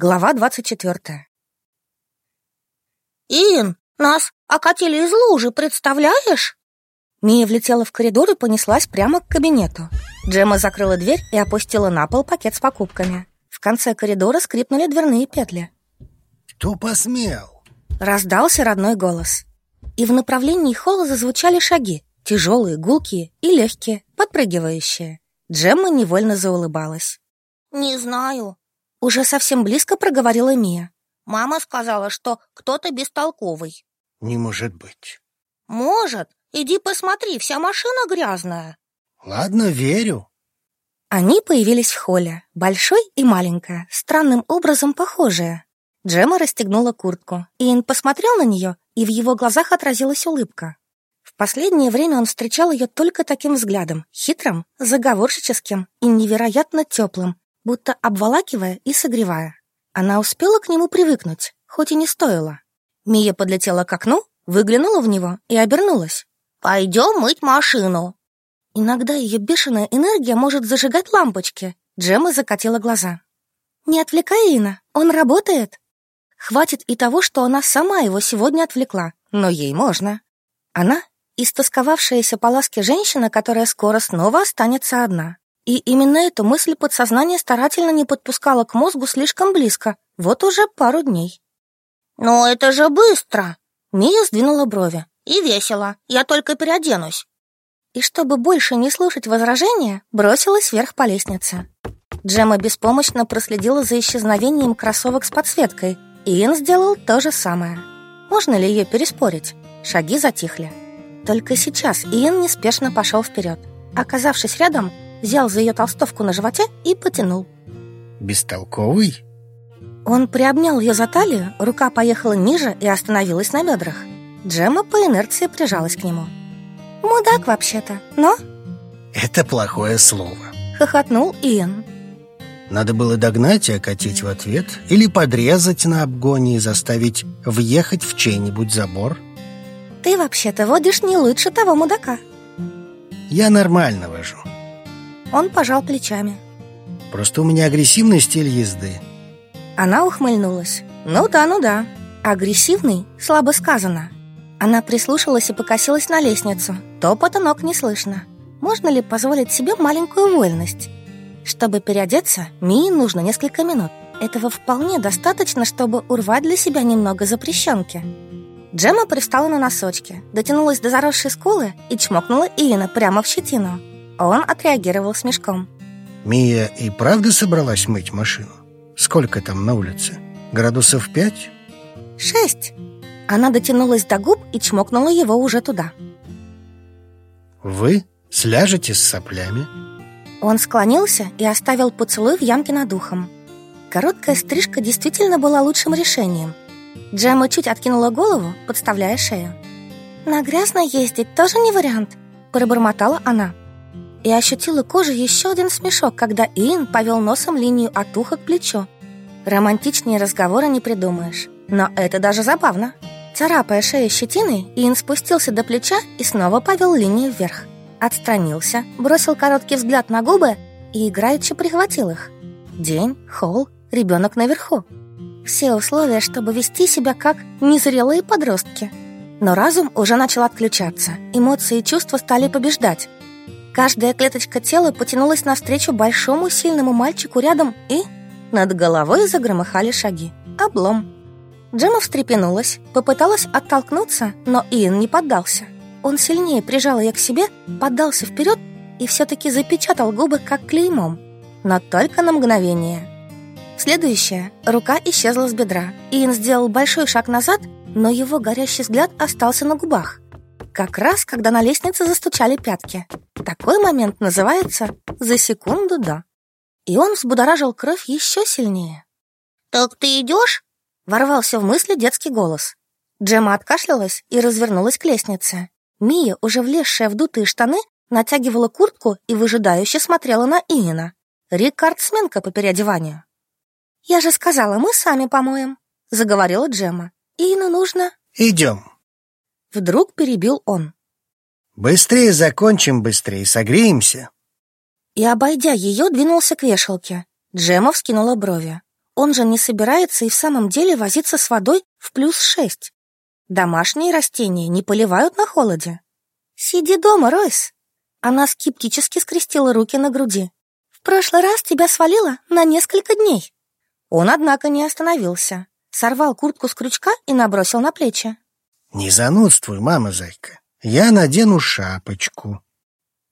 Глава двадцать четвертая. «Ин, нас окатили из лужи, представляешь?» Мия влетела в коридор и понеслась прямо к кабинету. Джема закрыла дверь и опустила на пол пакет с покупками. В конце коридора скрипнули дверные петли. «Кто посмел?» Раздался родной голос. И в направлении холла зазвучали шаги, тяжелые, гулкие и легкие, подпрыгивающие. Джемма невольно заулыбалась. «Не знаю», уже совсем близко проговорила Мия. Мама сказала, что кто-то бестолковый. Не может быть. Может. Иди посмотри, вся машина грязная. Ладно, верю. Они появились в холле, большой и маленькая, странным образом похожая. Джема расстегнула куртку. Иэн посмотрел на нее, и в его глазах отразилась улыбка. В последнее время он встречал ее только таким взглядом, хитрым, заговорщическим и невероятно теплым, будто обволакивая и согревая. Она успела к нему привыкнуть, хоть и не стоило. Мия подлетела к окну, выглянула в него и обернулась. «Пойдем мыть машину». Иногда ее бешеная энергия может зажигать лампочки. Джема закатила глаза. «Не отвлекай Ина, он работает». Хватит и того, что она сама его сегодня отвлекла, но ей можно. Она — истосковавшаяся по ласке женщина, которая скоро снова останется одна. И именно эту мысль подсознание старательно не подпускало к мозгу слишком близко, вот уже пару дней. «Но это же быстро!» Мия сдвинула брови. «И весело, я только переоденусь». И чтобы больше не слушать возражения, бросилась вверх по лестнице. Джема беспомощно проследила за исчезновением кроссовок с подсветкой. Иэн сделал то же самое. Можно ли ее переспорить? Шаги затихли. Только сейчас Иэн неспешно пошел вперед. Оказавшись рядом, взял за ее толстовку на животе и потянул. Бестолковый? Он приобнял ее за талию, рука поехала ниже и остановилась на бедрах. Джема по инерции прижалась к нему. «Мудак вообще-то, но...» «Это плохое слово», — хохотнул Иэн. Надо было догнать и окатить в ответ Или подрезать на обгоне и заставить въехать в чей-нибудь забор Ты вообще-то водишь не лучше того мудака Я нормально вожу он пожал плечами. Просто у меня агрессивный стиль езды. Она ухмыльнулась. Ну да, ну да. Агрессивный, слабо сказано. Она прислушалась и покосилась на лестницу. Топота ног не слышно. Можно ли позволить себе маленькую вольность? Чтобы переодеться, Мии нужно несколько минут. Этого вполне достаточно, чтобы урвать для себя немного запрещенки. Джема пристала на носочки, дотянулась до заросшей скулы и чмокнула Иена прямо в щетину. Он отреагировал смешком. Мия и правда собралась мыть машину? Сколько там на улице? Градусов пять? Шесть. Она дотянулась до губ и чмокнула его уже туда. Вы сляжете с соплями? Он склонился и оставил поцелуй в ямке над ухом. Короткая стрижка действительно была лучшим решением. Джема чуть откинула голову, подставляя шею. «На грязно ездить тоже не вариант», – пробормотала она и ощутила кожей еще один смешок, когда Иэн повел носом линию от уха к плечу. Романтичнее разговора не придумаешь, но это даже забавно. Царапая шею щетиной, Иэн спустился до плеча и снова повел линию вверх. Отстранился, бросил короткий взгляд на губы и играючи прихватил их. День, холл, ребенок наверху. Все условия, чтобы вести себя как незрелые подростки. Но разум уже начал отключаться, эмоции и чувства стали побеждать. Каждая клеточка тела потянулась навстречу большому сильному мальчику рядом и... Над головой загромыхали шаги. Облом. Джема встрепенулась, попыталась оттолкнуться, но Иэн не поддался. Он сильнее прижал ее к себе, поддался вперед и все-таки запечатал губы как клеймом. Но только на мгновение. Следующая рука исчезла с бедра. Иэн сделал большой шаг назад, но его горящий взгляд остался на губах. Как раз, когда на лестнице застучали пятки. Такой момент называется «за секунду до». И он взбудоражил кровь еще сильнее. «Так ты идешь?» Ворвался в мысли детский голос. Джема откашлялась и развернулась к лестнице. Мия, уже влезшая в дутые штаны, натягивала куртку и выжидающе смотрела на Иена. Рекордсменка по переодеванию. «Я же сказала, мы сами помоем», — заговорила Джема. «Иену нужно...» «Идем», Вдруг перебил он. «Быстрее закончим, быстрее согреемся!» И, обойдя ее, двинулся к вешалке. Джема вскинула брови. он же не собирается и в самом деле возиться с водой в плюс шесть. Домашние растения не поливают на холоде. Сиди дома, Ройс. Она скептически скрестила руки на груди. В прошлый раз тебя свалило на несколько дней. Он, однако, не остановился. Сорвал куртку с крючка и набросил на плечи. Не занудствуй, мама зайка. Я надену шапочку.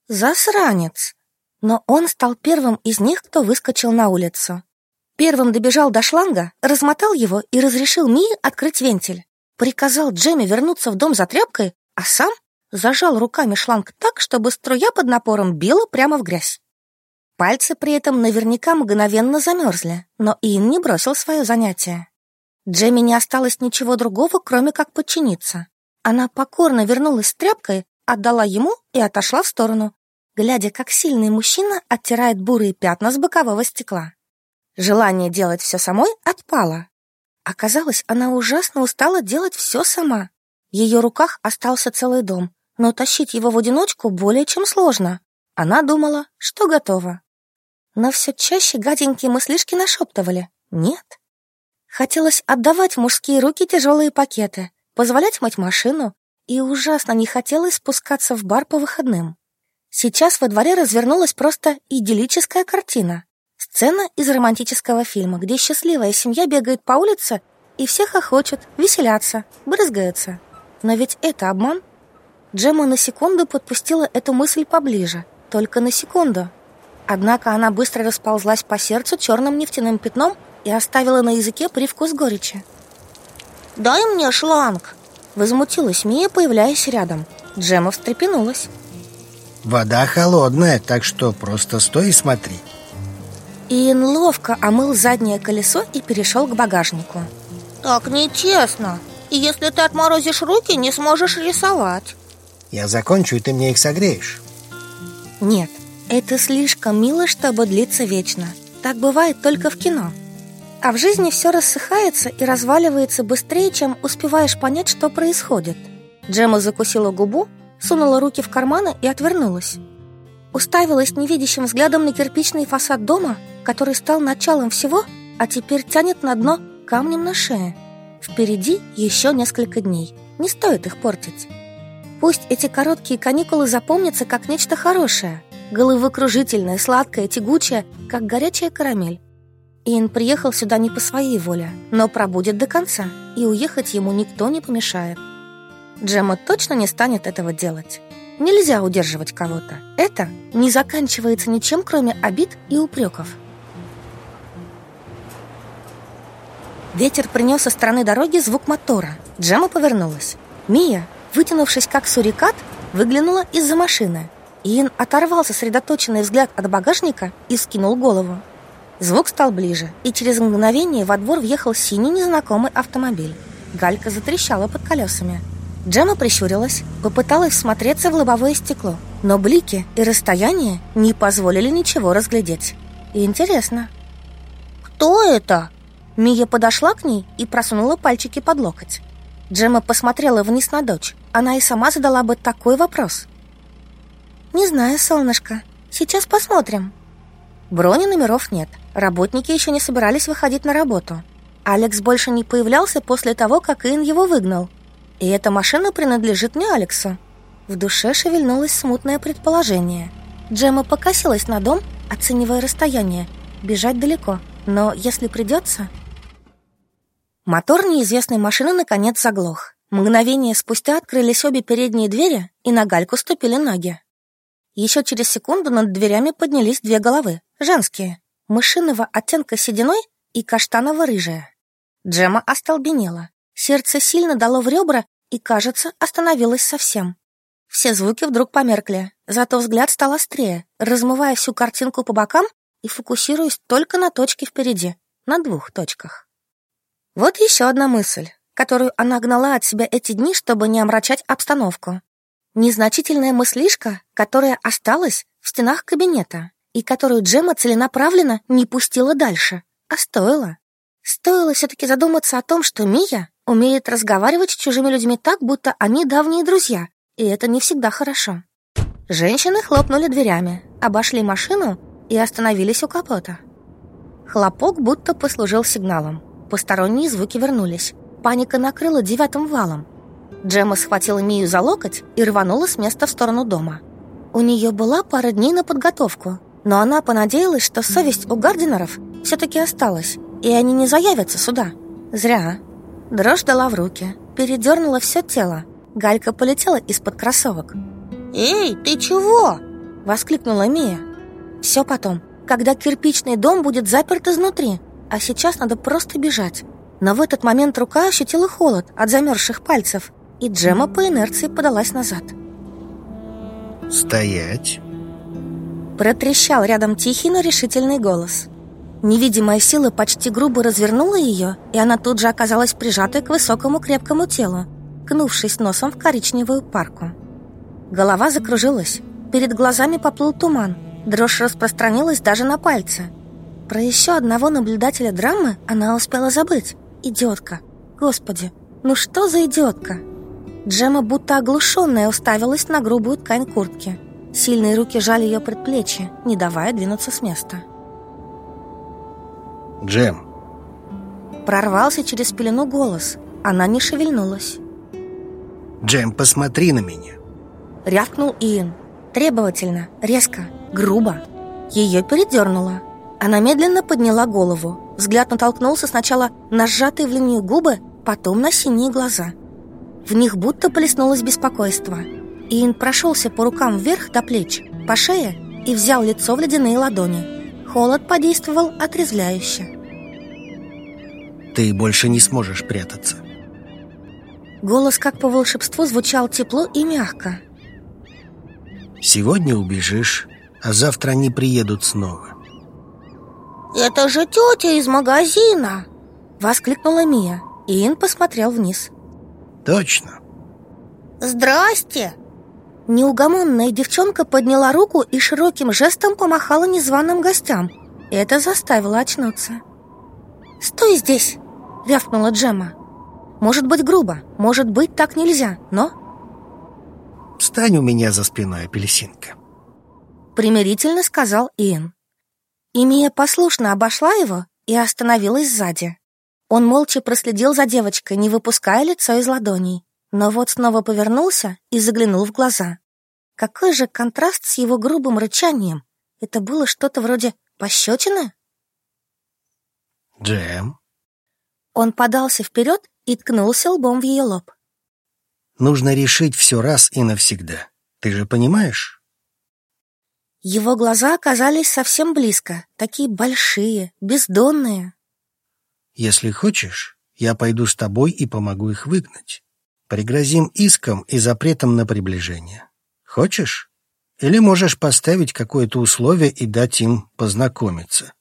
Засранец. Но он стал первым из них, кто выскочил на улицу. Первым добежал до шланга, размотал его и разрешил Мии открыть вентиль. Приказал Джемми вернуться в дом за тряпкой, а сам зажал руками шланг так, чтобы струя под напором била прямо в грязь. Пальцы при этом наверняка мгновенно замерзли, но Ин не бросил свое занятие. Джемми не осталось ничего другого, кроме как подчиниться. Она покорно вернулась с тряпкой, отдала ему и отошла в сторону, глядя, как сильный мужчина оттирает бурые пятна с бокового стекла. Желание делать все самой отпало. Оказалось, она ужасно устала делать все сама. В ее руках остался целый дом, но тащить его в одиночку более чем сложно. Она думала, что готова. Но все чаще гаденькие мыслишки нашептывали «нет». Хотелось отдавать мужские руки тяжелые пакеты, позволять мыть машину, и ужасно не хотелось спускаться в бар по выходным. Сейчас во дворе развернулась просто идиллическая картина. Сцена из романтического фильма, где счастливая семья бегает по улице и всех охочет, веселятся, брызгаются. Но ведь это обман. Джема на секунду подпустила эту мысль поближе, только на секунду. Однако она быстро расползлась по сердцу черным нефтяным пятном и оставила на языке привкус горечи. «Дай мне шланг!» Возмутилась Мия, появляясь рядом. Джема встрепенулась. Вода холодная, так что просто стой и смотри. Иэн ловко омыл заднее колесо и перешел к багажнику. Так нечестно. И если ты отморозишь руки, не сможешь рисовать. Я закончу, и ты мне их согреешь. Нет, это слишком мило, чтобы длиться вечно. Так бывает только в кино. А в жизни все рассыхается и разваливается быстрее, чем успеваешь понять, что происходит. Джема закусила губу, сунула руки в карманы и отвернулась. Уставилась невидящим взглядом на кирпичный фасад дома, который стал началом всего, а теперь тянет на дно камнем на шее. Впереди еще несколько дней. Не стоит их портить. Пусть эти короткие каникулы запомнятся как нечто хорошее, головокружительное, сладкое, тягучее, как горячая карамель. Иэн приехал сюда не по своей воле, но пробудет до конца, и уехать ему никто не помешает. Джема точно не станет этого делать. Нельзя удерживать кого-то. Это не заканчивается ничем, кроме обид и упреков. Ветер принес со стороны дороги звук мотора. Джема повернулась. Мия, вытянувшись как сурикат, выглянула из-за машины. Иэн оторвал сосредоточенный взгляд от багажника и скинул голову. Звук стал ближе, и через мгновение во двор въехал синий незнакомый автомобиль. Галька затрещала под колесами. Джема прищурилась, попыталась смотреться в лобовое стекло, но блики и расстояние не позволили ничего разглядеть. И интересно. «Кто это?» Мия подошла к ней и просунула пальчики под локоть. Джема посмотрела вниз на дочь. Она и сама задала бы такой вопрос. «Не знаю, солнышко. Сейчас посмотрим». Брони номеров нет. Работники еще не собирались выходить на работу. Алекс больше не появлялся после того, как Ин его выгнал. И эта машина принадлежит не Алексу. В душе шевельнулось смутное предположение. Джема покосилась на дом, оценивая расстояние. Бежать далеко, но если придется... Мотор неизвестной машины наконец заглох. Мгновение спустя открылись обе передние двери, и на гальку ступили ноги. Еще через секунду над дверями поднялись две головы, женские, мышиного оттенка сединой и каштаново-рыжая. Джема остолбенела. Сердце сильно дало в ребра и, кажется, остановилось совсем. Все звуки вдруг померкли, зато взгляд стал острее, размывая всю картинку по бокам и фокусируясь только на точке впереди, на двух точках. Вот еще одна мысль, которую она гнала от себя эти дни, чтобы не омрачать обстановку. Незначительная мыслишка, которая осталась в стенах кабинета и которую Джема целенаправленно не пустила дальше, а стоило. Стоило все-таки задуматься о том, что Мия умеет разговаривать с чужими людьми так, будто они давние друзья, и это не всегда хорошо. Женщины хлопнули дверями, обошли машину и остановились у капота. Хлопок будто послужил сигналом. Посторонние звуки вернулись. Паника накрыла девятым валом. Джема схватила Мию за локоть и рванула с места в сторону дома. У нее была пара дней на подготовку, но она понадеялась, что совесть у Гардинеров все-таки осталась, и они не заявятся сюда. Зря. Дрожь дала в руки, передернула все тело. Галька полетела из-под кроссовок. «Эй, ты чего?» — воскликнула Мия. «Все потом, когда кирпичный дом будет заперт изнутри, а сейчас надо просто бежать». Но в этот момент рука ощутила холод от замерзших пальцев, и Джема по инерции подалась назад. «Стоять!» Протрещал рядом тихий, но решительный голос. Невидимая сила почти грубо развернула ее, и она тут же оказалась прижатой к высокому крепкому телу, кнувшись носом в коричневую парку. Голова закружилась, перед глазами поплыл туман, дрожь распространилась даже на пальцы. Про еще одного наблюдателя драмы она успела забыть. Идиотка. Господи, ну что за идиотка? Джема будто оглушенная уставилась на грубую ткань куртки. Сильные руки жали ее предплечье, не давая двинуться с места. Джем. Прорвался через пелену голос. Она не шевельнулась. Джем, посмотри на меня. Рявкнул Иэн. Требовательно, резко, грубо. Ее передернуло. Она медленно подняла голову. Взгляд натолкнулся сначала на сжатые в линию губы, потом на синие глаза. В них будто плеснулось беспокойство. Иэн прошелся по рукам вверх до плеч, по шее и взял лицо в ледяные ладони. Холод подействовал отрезвляюще. Ты больше не сможешь прятаться. Голос, как по волшебству, звучал тепло и мягко. Сегодня убежишь, а завтра они приедут снова. Это же тетя из магазина Воскликнула Мия Иэн посмотрел вниз Точно Здрасте Неугомонная девчонка подняла руку и широким жестом помахала незваным гостям Это заставило очнуться «Стой здесь!» — рявкнула Джема Может быть грубо, может быть так нельзя, но Встань у меня за спиной, апельсинка Примирительно сказал Иэн. Имия послушно обошла его и остановилась сзади. Он молча проследил за девочкой, не выпуская лицо из ладоней. Но вот снова повернулся и заглянул в глаза. Какой же контраст с его грубым рычанием. Это было что-то вроде пощечины? Джем Он подался вперед и ткнулся лбом в ее лоб. Нужно решить все раз и навсегда. Ты же понимаешь? Его глаза оказались совсем близко, такие большие, бездонные. Если хочешь, я пойду с тобой и помогу их выгнать. Пригрозим иском и запретом на приближение. Хочешь? Или можешь поставить какое-то условие и дать им познакомиться.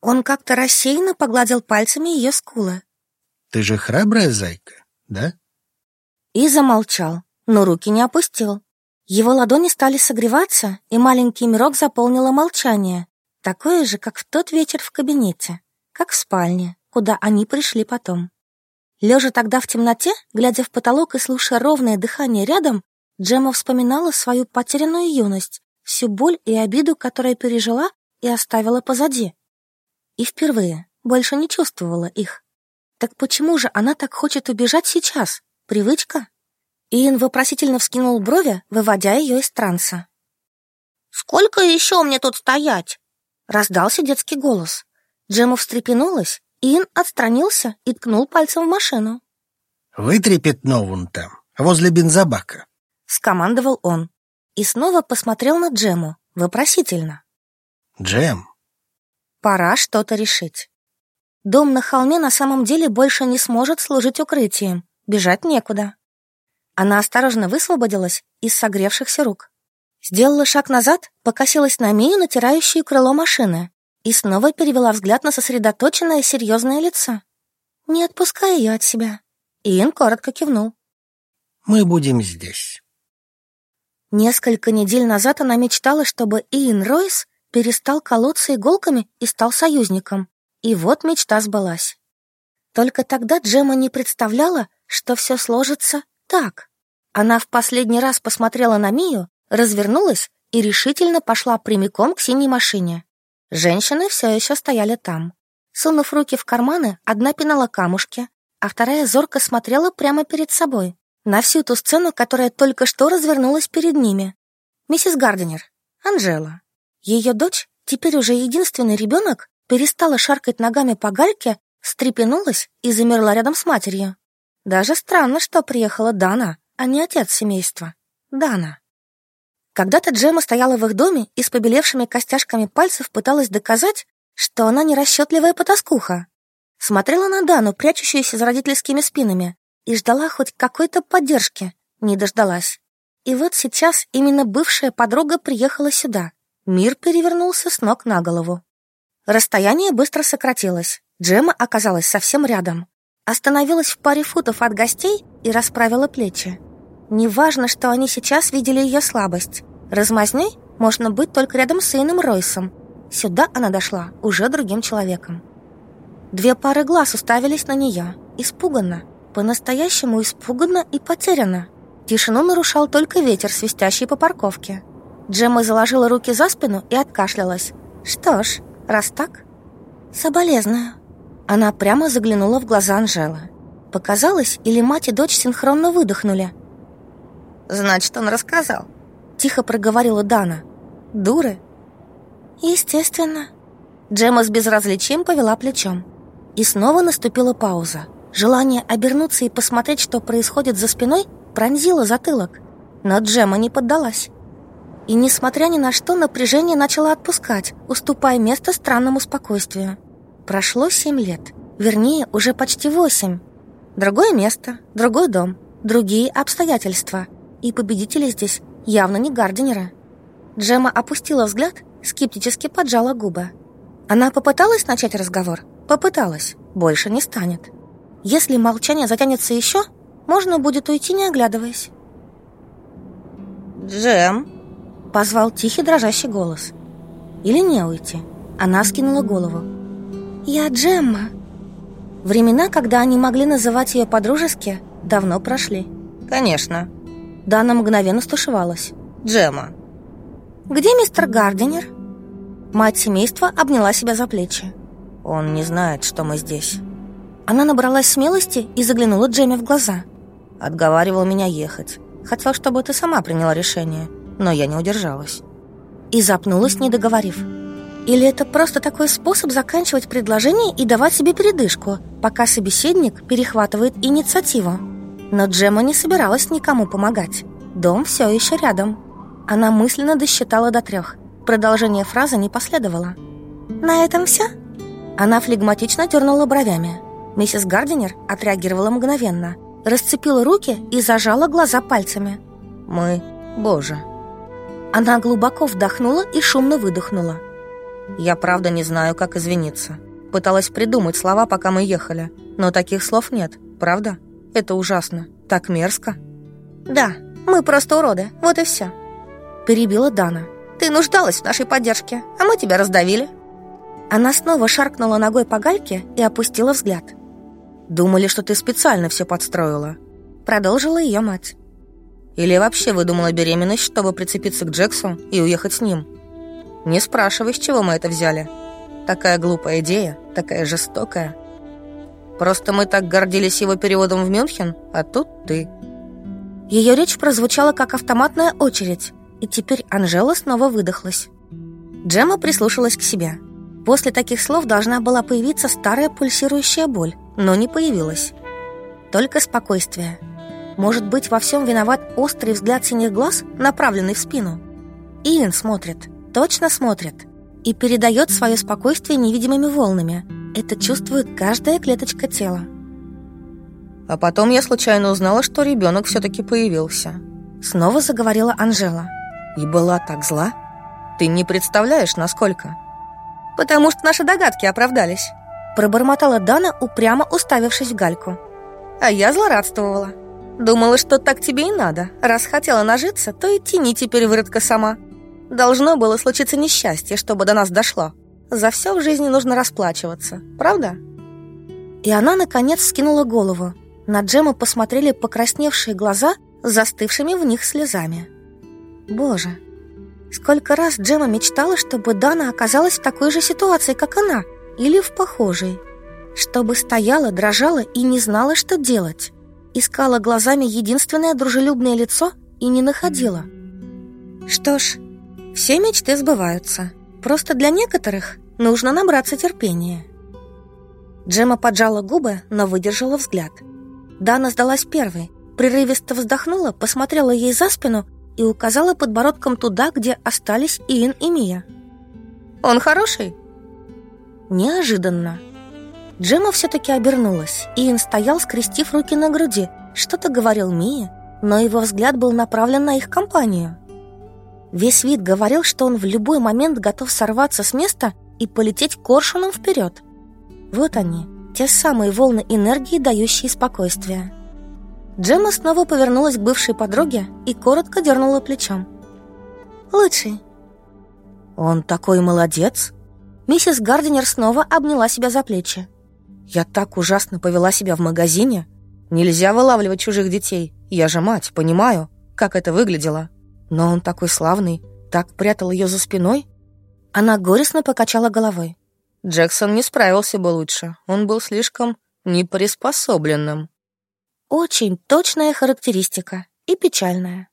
Он как-то рассеянно погладил пальцами ее скулы. Ты же храбрая зайка, да? И замолчал, но руки не опустил. Его ладони стали согреваться, и маленький мирок заполнило молчание, такое же, как в тот вечер в кабинете, как в спальне, куда они пришли потом. Лежа тогда в темноте, глядя в потолок и слушая ровное дыхание рядом, Джема вспоминала свою потерянную юность, всю боль и обиду, которую пережила и оставила позади. И впервые больше не чувствовала их. Так почему же она так хочет убежать сейчас? Привычка? Иэн вопросительно вскинул брови, выводя ее из транса. «Сколько еще мне тут стоять?» Раздался детский голос. Джема встрепенулась, Иэн отстранился и ткнул пальцем в машину. «Вытри пятно вон там, возле бензобака», — скомандовал он. И снова посмотрел на Джему, вопросительно. «Джем». Пора что-то решить. Дом на холме на самом деле больше не сможет служить укрытием, бежать некуда. Она осторожно высвободилась из согревшихся рук. Сделала шаг назад, покосилась на Мию, натирающую крыло машины, и снова перевела взгляд на сосредоточенное серьезное лицо. «Не отпускай ее от себя». Иэн коротко кивнул. «Мы будем здесь». Несколько недель назад она мечтала, чтобы Иэн Ройс перестал колоться иголками и стал союзником. И вот мечта сбылась. Только тогда Джема не представляла, что все сложится так. Она в последний раз посмотрела на Мию, развернулась и решительно пошла прямиком к синей машине. Женщины все еще стояли там. Сунув руки в карманы, одна пинала камушки, а вторая зорко смотрела прямо перед собой, на всю ту сцену, которая только что развернулась перед ними. Миссис Гардинер, Анжела. Ее дочь, теперь уже единственный ребенок, перестала шаркать ногами по гальке, встрепенулась и замерла рядом с матерью. Даже странно, что приехала Дана, а не отец семейства. Дана. Когда-то Джема стояла в их доме и с побелевшими костяшками пальцев пыталась доказать, что она не расчетливая потаскуха. Смотрела на Дану, прячущуюся за родительскими спинами, и ждала хоть какой-то поддержки. Не дождалась. И вот сейчас именно бывшая подруга приехала сюда. Мир перевернулся с ног на голову. Расстояние быстро сократилось. Джема оказалась совсем рядом. Остановилась в паре футов от гостей и расправила плечи. Неважно, что они сейчас видели ее слабость. Размазней можно быть только рядом с Ином Ройсом, Сюда она дошла уже другим человеком. Две пары глаз уставились на нее, испуганно, по-настоящему испуганно и потерянно. Тишину нарушал только ветер, свистящий по парковке. Джемма заложила руки за спину и откашлялась. «Что ж, раз так...» «Соболезную». Она прямо заглянула в глаза Анжелы. Показалось, или мать и дочь синхронно выдохнули. «Значит, он рассказал», — тихо проговорила Дана. «Дуры, «Естественно». Джема с безразличием повела плечом. И снова наступила пауза. Желание обернуться и посмотреть, что происходит за спиной, пронзило затылок. Но Джема не поддалась. И, несмотря ни на что, напряжение начало отпускать, уступая место странному спокойствию. Прошло семь лет. Вернее, уже почти восемь. Другое место, другой дом, другие обстоятельства. И победители здесь явно не Гардинера. Джема опустила взгляд скептически поджала губы. Она попыталась начать разговор? Попыталась. Больше не станет. Если молчание затянется еще, можно будет уйти, не оглядываясь. «Джем?» — позвал тихий дрожащий голос. «Или не уйти?» Она скинула голову. «Я Джемма». Времена, когда они могли называть ее по-дружески, давно прошли. «Конечно». Дана мгновенно стушевалась. «Джемма, «Где мистер Гардинер?» Мать семейства обняла себя за плечи. «Он не знает, что мы здесь». Она набралась смелости и заглянула Джемми в глаза. Отговаривал меня ехать. Хотел, чтобы ты сама приняла решение, но я не удержалась. И запнулась, не договорив. Или это просто такой способ заканчивать предложение и давать себе передышку, пока собеседник перехватывает инициативу? Но Джема не собиралась никому помогать. Дом все еще рядом. Она мысленно досчитала до трех. Продолжение фразы не последовало. «На этом все?» Она флегматично дернула бровями. Миссис Гардинер отреагировала мгновенно. Расцепила руки и зажала глаза пальцами. «Мы... Боже...» Она глубоко вдохнула и шумно выдохнула. «Я правда не знаю, как извиниться. Пыталась придумать слова, пока мы ехали. Но таких слов нет, правда? Это ужасно. Так мерзко». «Да, мы просто уроды, вот и все», перебила Дана. «Ты нуждалась в нашей поддержке, а мы тебя раздавили». Она снова шаркнула ногой по гальке и опустила взгляд. «Думали, что ты специально все подстроила», — продолжила ее мать. «Или вообще выдумала беременность, чтобы прицепиться к Джексу и уехать с ним. Не спрашивай, с чего мы это взяли. Такая глупая идея, такая жестокая. Просто мы так гордились его переводом в Мюнхен, а тут ты». Ее речь прозвучала как автоматная очередь, и теперь Анжела снова выдохлась. Джема прислушалась к себе. После таких слов должна была появиться старая пульсирующая боль, но не появилась. Только спокойствие. Может быть, во всем виноват острый взгляд синих глаз, направленный в спину? Иэн смотрит, точно смотрит, и передает свое спокойствие невидимыми волнами. Это чувствует каждая клеточка тела. А потом я случайно узнала, что ребенок все-таки появился. Снова заговорила Анжела. И была так зла? Ты не представляешь, насколько. Потому что наши догадки оправдались. Пробормотала Дана, упрямо уставившись в гальку. А я злорадствовала. Думала, что так тебе и надо. Раз хотела нажиться, то и тяни теперь выродка сама. Должно было случиться несчастье, чтобы до нас дошло. За все в жизни нужно расплачиваться, правда? И она, наконец, скинула голову. На Джема посмотрели покрасневшие глаза застывшими в них слезами. Боже, сколько раз Джема мечтала, чтобы Дана оказалась в такой же ситуации, как она, или в похожей. Чтобы стояла, дрожала и не знала, что делать. Искала глазами единственное дружелюбное лицо и не находила. Что ж, все мечты сбываются. Просто для некоторых нужно набраться терпения. Джема поджала губы, но выдержала взгляд. Дана сдалась первой, прерывисто вздохнула, посмотрела ей за спину и указала подбородком туда, где остались Иэн и Мия. «Он хороший?» Неожиданно. Джема все-таки обернулась. Иэн стоял, скрестив руки на груди. Что-то говорил Мия, но его взгляд был направлен на их компанию. Весь вид говорил, что он в любой момент готов сорваться с места и полететь коршуном вперед. Вот они, те самые волны энергии, дающие спокойствие. Джемма снова повернулась к бывшей подруге и коротко дернула плечом. «Лучший». «Он такой молодец!» Миссис Гардинер снова обняла себя за плечи. «Я так ужасно повела себя в магазине. Нельзя вылавливать чужих детей. Я же мать, понимаю, как это выглядело. Но он такой славный, так прятал ее за спиной». Она горестно покачала головой. Джексон не справился бы лучше. Он был слишком неприспособленным. Очень точная характеристика и печальная.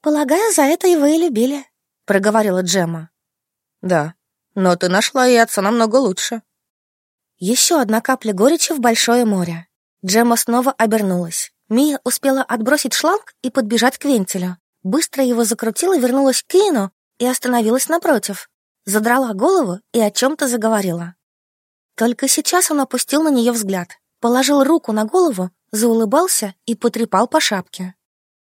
«Полагаю, за это его и любили», — проговорила Джема. «Да, но ты нашла и отца намного лучше». Еще одна капля горечи в большое море. Джема снова обернулась. Мия успела отбросить шланг и подбежать к вентилю. Быстро его закрутила, вернулась к Кейну и остановилась напротив. Задрала голову и о чем-то заговорила. Только сейчас он опустил на нее взгляд, положил руку на голову заулыбался и потрепал по шапке.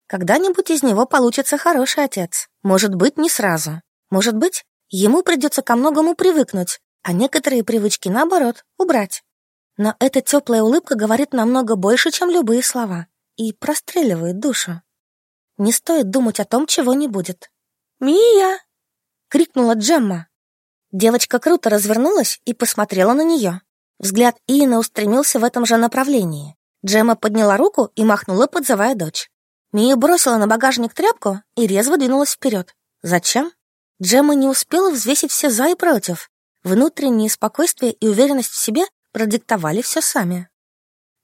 Когда-нибудь из него получится хороший отец. Может быть, не сразу. Может быть, ему придется ко многому привыкнуть, а некоторые привычки, наоборот, убрать. Но эта теплая улыбка говорит намного больше, чем любые слова, и простреливает душу. Не стоит думать о том, чего не будет. «Мия!» — крикнула Джемма. Девочка круто развернулась и посмотрела на нее. Взгляд Иена устремился в этом же направлении. Джема подняла руку и махнула, подзывая дочь. Мия бросила на багажник тряпку и резво двинулась вперед. Зачем? Джема не успела взвесить все за и против. Внутреннее спокойствие и уверенность в себе продиктовали все сами.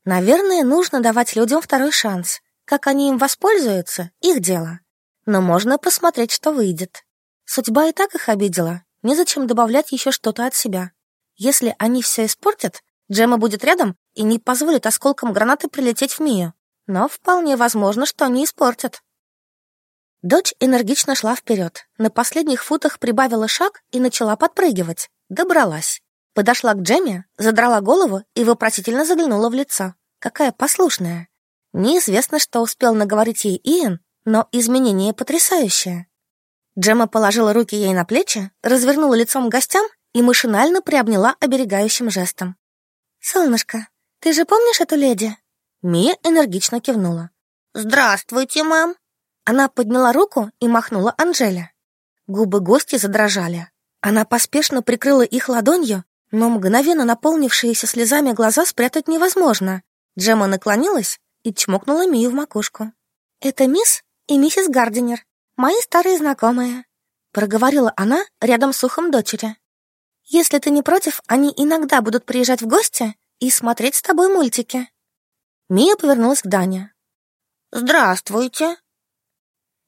Наверное, нужно давать людям второй шанс. Как они им воспользуются — их дело. Но можно посмотреть, что выйдет. Судьба и так их обидела. Незачем добавлять еще что-то от себя. Если они все испортят, Джема будет рядом и не позволит осколкам гранаты прилететь в Мию. Но вполне возможно, что они испортят. Дочь энергично шла вперед. На последних футах прибавила шаг и начала подпрыгивать. Добралась. Подошла к Джеме, задрала голову и вопросительно заглянула в лицо. Какая послушная. Неизвестно, что успел наговорить ей Иэн, но изменение потрясающее. Джема положила руки ей на плечи, развернула лицом к гостям и машинально приобняла оберегающим жестом. «Солнышко, ты же помнишь эту леди?» Мия энергично кивнула. «Здравствуйте, мэм!» Она подняла руку и махнула Анжеле. Губы гости задрожали. Она поспешно прикрыла их ладонью, но мгновенно наполнившиеся слезами глаза спрятать невозможно. Джема наклонилась и чмокнула Мию в макушку. «Это мисс и миссис Гардинер, мои старые знакомые», проговорила она рядом с ухом дочери. Если ты не против, они иногда будут приезжать в гости и смотреть с тобой мультики». Мия повернулась к Дане. «Здравствуйте!»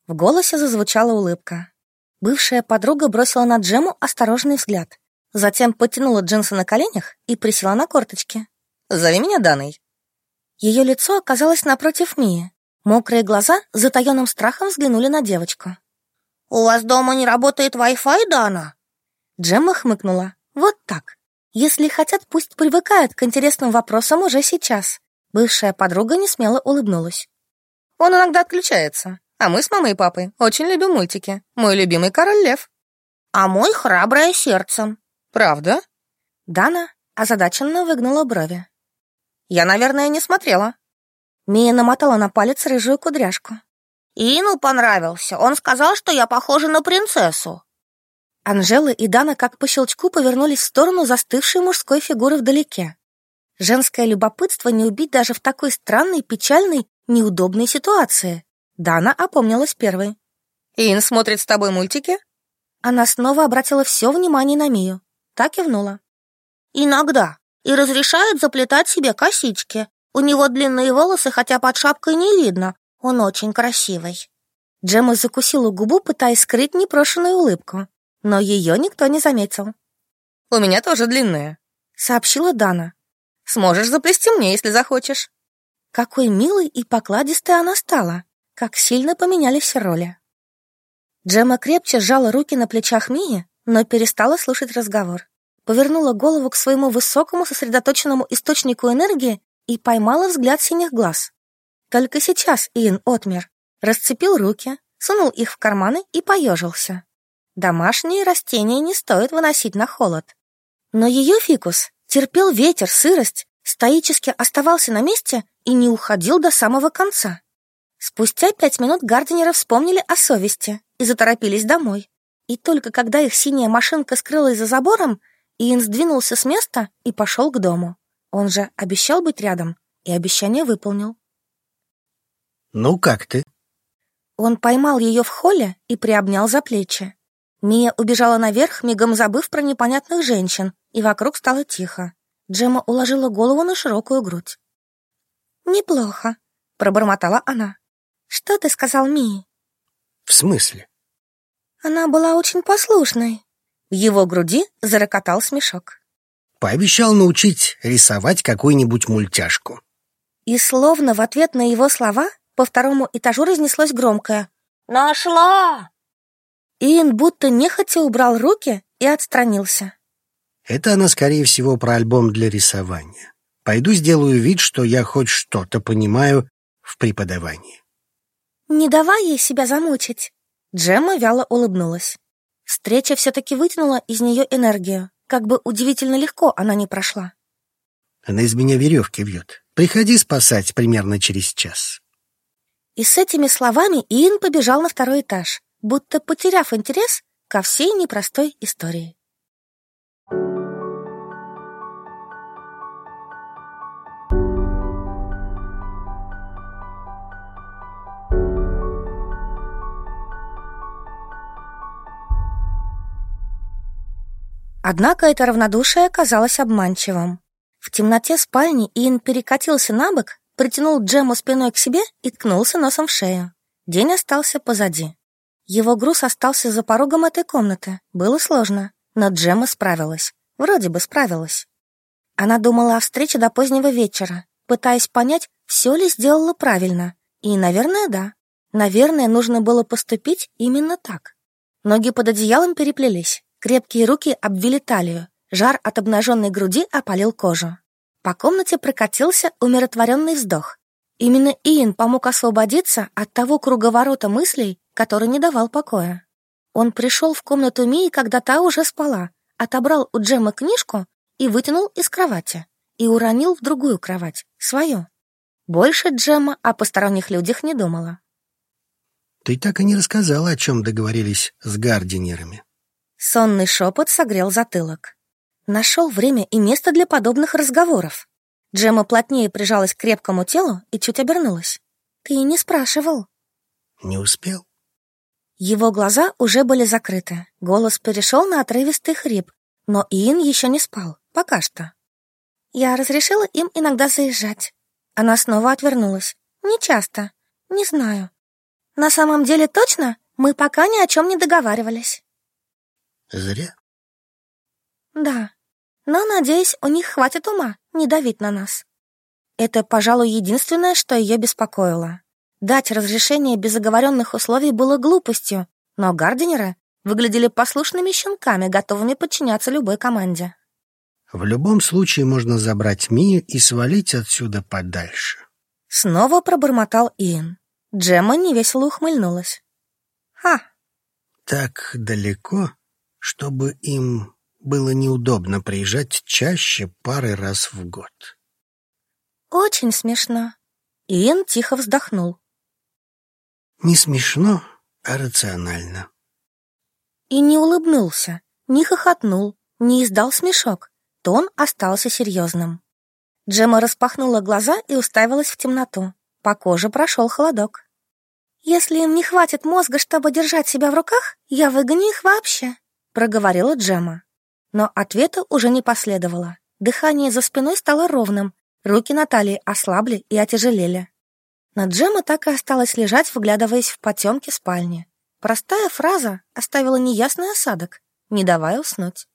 В голосе зазвучала улыбка. Бывшая подруга бросила на Джему осторожный взгляд. Затем потянула джинсы на коленях и присела на корточки. «Зови меня Даной». Ее лицо оказалось напротив Мии. Мокрые глаза с затаенным страхом взглянули на девочку. «У вас дома не работает Wi-Fi, Дана?» Джемма хмыкнула. Вот так. Если хотят, пусть привыкают к интересным вопросам уже сейчас. Бывшая подруга не смело улыбнулась. Он иногда отключается, а мы с мамой и папой очень любим мультики. Мой любимый Король Лев. А мой храброе сердцем. Правда? Дана озадаченно выгнула брови. Я, наверное, не смотрела. Мия намотала на палец рыжую кудряшку. Ину понравился. Он сказал, что я похожа на принцессу. Анжела и Дана как по щелчку повернулись в сторону застывшей мужской фигуры вдалеке. Женское любопытство не убить даже в такой странной, печальной, неудобной ситуации. Дана опомнилась первой. «Ин смотрит с тобой мультики?» Она снова обратила все внимание на Мию. Так кивнула. Иногда. И разрешает заплетать себе косички. У него длинные волосы, хотя под шапкой не видно. Он очень красивый. Джема закусила губу, пытаясь скрыть непрошенную улыбку. Но ее никто не заметил. «У меня тоже длинные», — сообщила Дана. «Сможешь заплести мне, если захочешь». Какой милой и покладистой она стала. Как сильно поменялись роли. Джема крепче сжала руки на плечах Мии, но перестала слушать разговор. Повернула голову к своему высокому сосредоточенному источнику энергии и поймала взгляд синих глаз. Только сейчас Иэн отмер, расцепил руки, сунул их в карманы и поежился. Домашние растения не стоит выносить на холод. Но ее фикус терпел ветер, сырость, стоически оставался на месте и не уходил до самого конца. Спустя пять минут гардинеры вспомнили о совести и заторопились домой. И только когда их синяя машинка скрылась за забором, Иэн сдвинулся с места и пошел к дому. Он же обещал быть рядом, и обещание выполнил. «Ну, как ты?» Он поймал ее в холле и приобнял за плечи. Мия убежала наверх, мигом забыв про непонятных женщин, и вокруг стало тихо. Джема уложила голову на широкую грудь. «Неплохо», — пробормотала она. «Что ты сказал Мии?» «В смысле?» «Она была очень послушной». В его груди зарокотал смешок. «Пообещал научить рисовать какую-нибудь мультяшку». И словно в ответ на его слова по второму этажу разнеслось громкое «Нашла!». Иэн будто нехотя убрал руки и отстранился. Это она, скорее всего, про альбом для рисования. Пойду сделаю вид, что я хоть что-то понимаю в преподавании. «Не давай ей себя замучить!» Джемма вяло улыбнулась. Встреча все-таки вытянула из нее энергию. Как бы удивительно легко она не прошла. Она из меня веревки вьет. Приходи спасать примерно через час. И с этими словами Иэн побежал на второй этаж, будто потеряв интерес ко всей непростой истории. Однако это равнодушие казалось обманчивым. В темноте спальни Иэн перекатился на бок, притянул Джему спиной к себе и ткнулся носом в шею. День остался позади. Его груз остался за порогом этой комнаты. Было сложно, но Джема справилась. Вроде бы справилась. Она думала о встрече до позднего вечера, пытаясь понять, все ли сделала правильно. И, наверное, да. Наверное, нужно было поступить именно так. Ноги под одеялом переплелись. Крепкие руки обвили талию, жар от обнаженной груди опалил кожу. По комнате прокатился умиротворенный вздох. Именно Иэн помог освободиться от того круговорота мыслей, который не давал покоя. Он пришел в комнату Мии, когда та уже спала, отобрал у Джеммы книжку и вытянул из кровати, и уронил в другую кровать, свою. Больше Джемма о посторонних людях не думала. «Ты так и не рассказала, о чем договорились с гардинерами», Сонный шепот согрел затылок. Нашел время и место для подобных разговоров. Джема плотнее прижалась к крепкому телу и чуть обернулась. «Ты не спрашивал?» «Не успел». Его глаза уже были закрыты. Голос перешел на отрывистый хрип, но Иэн еще не спал, пока что. Я разрешила им иногда заезжать. Она снова отвернулась. Не часто. Не знаю. На самом деле точно мы пока ни о чем не договаривались. Зря. Да, но, надеюсь, у них хватит ума не давить на нас. Это, пожалуй, единственное, что ее беспокоило. Дать разрешение без оговоренных условий было глупостью, но Гардинеры выглядели послушными щенками, готовыми подчиняться любой команде. В любом случае можно забрать Мию и свалить отсюда подальше. Снова пробормотал Иэн. Джемма невесело ухмыльнулась. «Ха!» «Так далеко?» Чтобы им было неудобно приезжать чаще пары раз в год. Очень смешно. Иэн тихо вздохнул. Не смешно, а рационально. И не улыбнулся, не хохотнул, не издал смешок. Тон остался серьезным. Джема распахнула глаза и уставилась в темноту. По коже прошел холодок. «Если им не хватит мозга, чтобы держать себя в руках, я выгоню их вообще», проговорила Джема. Но ответа уже не последовало. Дыхание за спиной стало ровным, руки Натальи ослабли и отяжелели. Но Джема так и осталась лежать, вглядываясь в потемки спальни. Простая фраза оставила неясный осадок, не давая уснуть.